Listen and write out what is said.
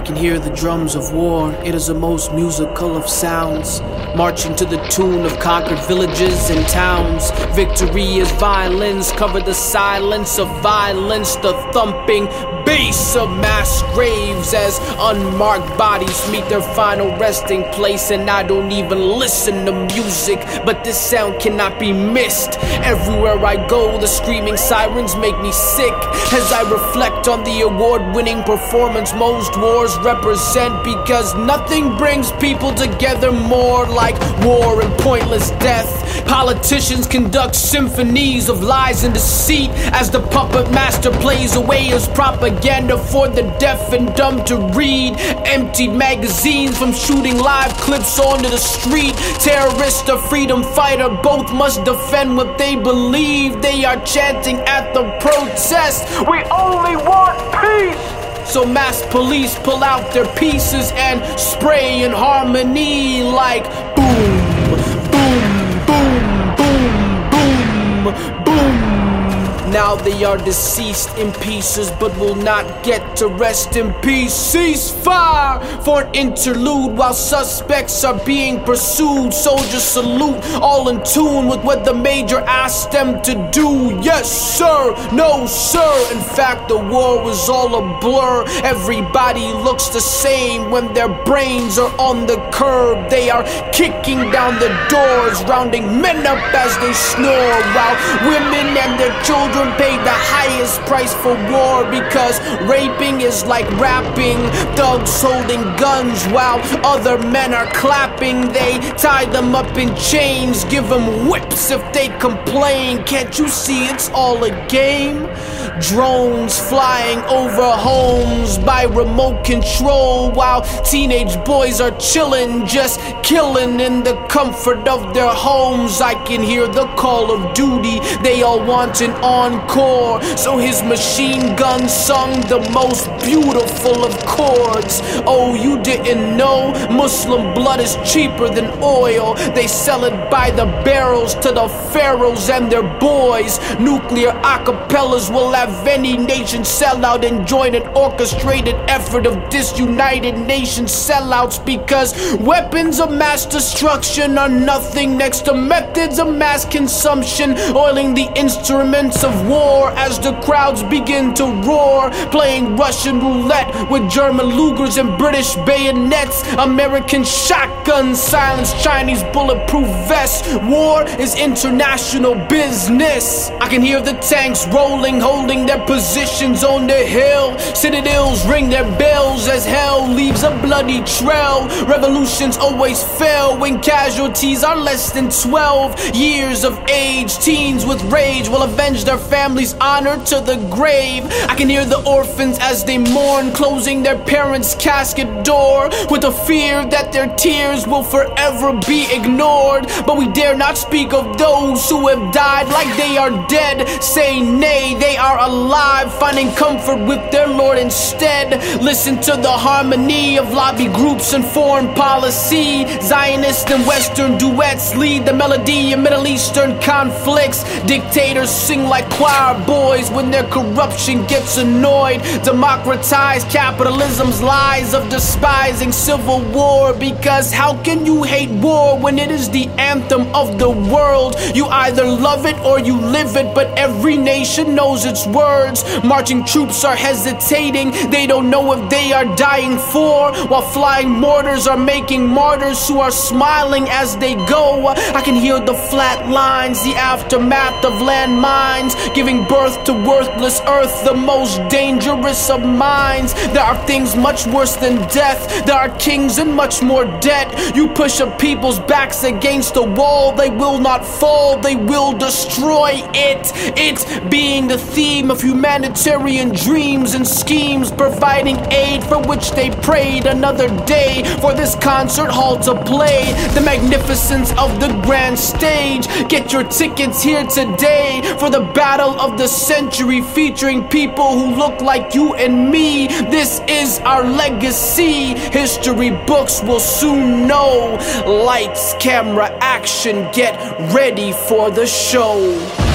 can hear the drums of war. It is the most musical of sounds. Marching to the tune of conquered villages and towns. Victory is violence, cover the silence of violence. The thumping bass of mass graves as unmarked bodies meet their final resting place. And I don't even listen to music, but this sound cannot be missed. Everywhere I go, the screaming sirens make me sick as I reflect on the award winning performance most wars represent because nothing brings people together more like war and pointless death. Politicians conduct symphonies of lies and deceit as the puppet master plays away his propaganda for the deaf and dumb to read. Emptied magazines from shooting live clips onto the street. Terrorist or freedom fighter, both must defend what they believe. They are chanting at the protest. We only want peace! So mass police pull out their pieces and spray in harmony like boom, Now they are deceased in pieces, but will not get to rest in peace. Cease fire for an interlude while suspects are being pursued. Soldiers salute, all in tune with what the major asked them to do. Yes, sir, no, sir. In fact, the war was all a blur. Everybody looks the same when their brains are on the curb. They are kicking down the doors, rounding men up as they snore, while women and their children children paid the highest price for war because raping is like rapping. Thugs holding guns while other men are clapping. They tie them up in chains, give them whips if they complain. Can't you see it's all a game? Drones flying over homes by remote control while teenage boys are chilling, just killing in the comfort of their homes. I can hear the call of duty. They all want an encore. So his machine gun sung the most beautiful of chords. Oh, you didn't know Muslim blood is cheaper than oil. They sell it by the barrels to the pharaohs and their boys. Nuclear acapellas will have have any nation sell out and join an orchestrated effort of disunited nation sellouts because weapons of mass destruction are nothing next to methods of mass consumption, oiling the instruments of war as the crowds begin to roar, playing Russian roulette with German Lugers and British bayonets, American shotguns, silence Chinese bulletproof vests. War is international business. I can hear the tanks rolling, holding their positions on the hill. Citadels ring their bells as hell leaves a bloody trail. Revolutions always fail when casualties are less than 12 years of age. Teens with rage will avenge their family's honor to the grave. I can hear the orphans as they mourn, closing their parents' casket door with a fear that their tears will forever be ignored. But we dare not speak of those who have died like they are dead. Say nay, they are alive, finding comfort with their Lord instead. Listen to the harmony of lobby groups and foreign policy. Zionist and Western duets lead the melody in Middle Eastern conflicts. Dictators sing like choir boys when their corruption gets annoyed. Democratize capitalism's lies of despising civil war. Because how can you hate war when it is the anthem of the world? You either love it or you live it, but every nation knows its words words. Marching troops are hesitating, they don't know if they are dying for. While flying mortars are making martyrs who are smiling as they go. I can hear the flat lines, the aftermath of landmines, giving birth to worthless earth, the most dangerous of minds. There are things much worse than death, there are kings and much more debt. You push a people's backs against a wall, they will not fall, they will destroy it. It being the theme of humanitarian dreams and schemes, providing aid for which they another day for this concert hall to play the magnificence of the grand stage. Get your tickets here today for the battle of the century, featuring people who look like you and me. This is our legacy. History books will soon know. Lights, camera, action, get ready for the show.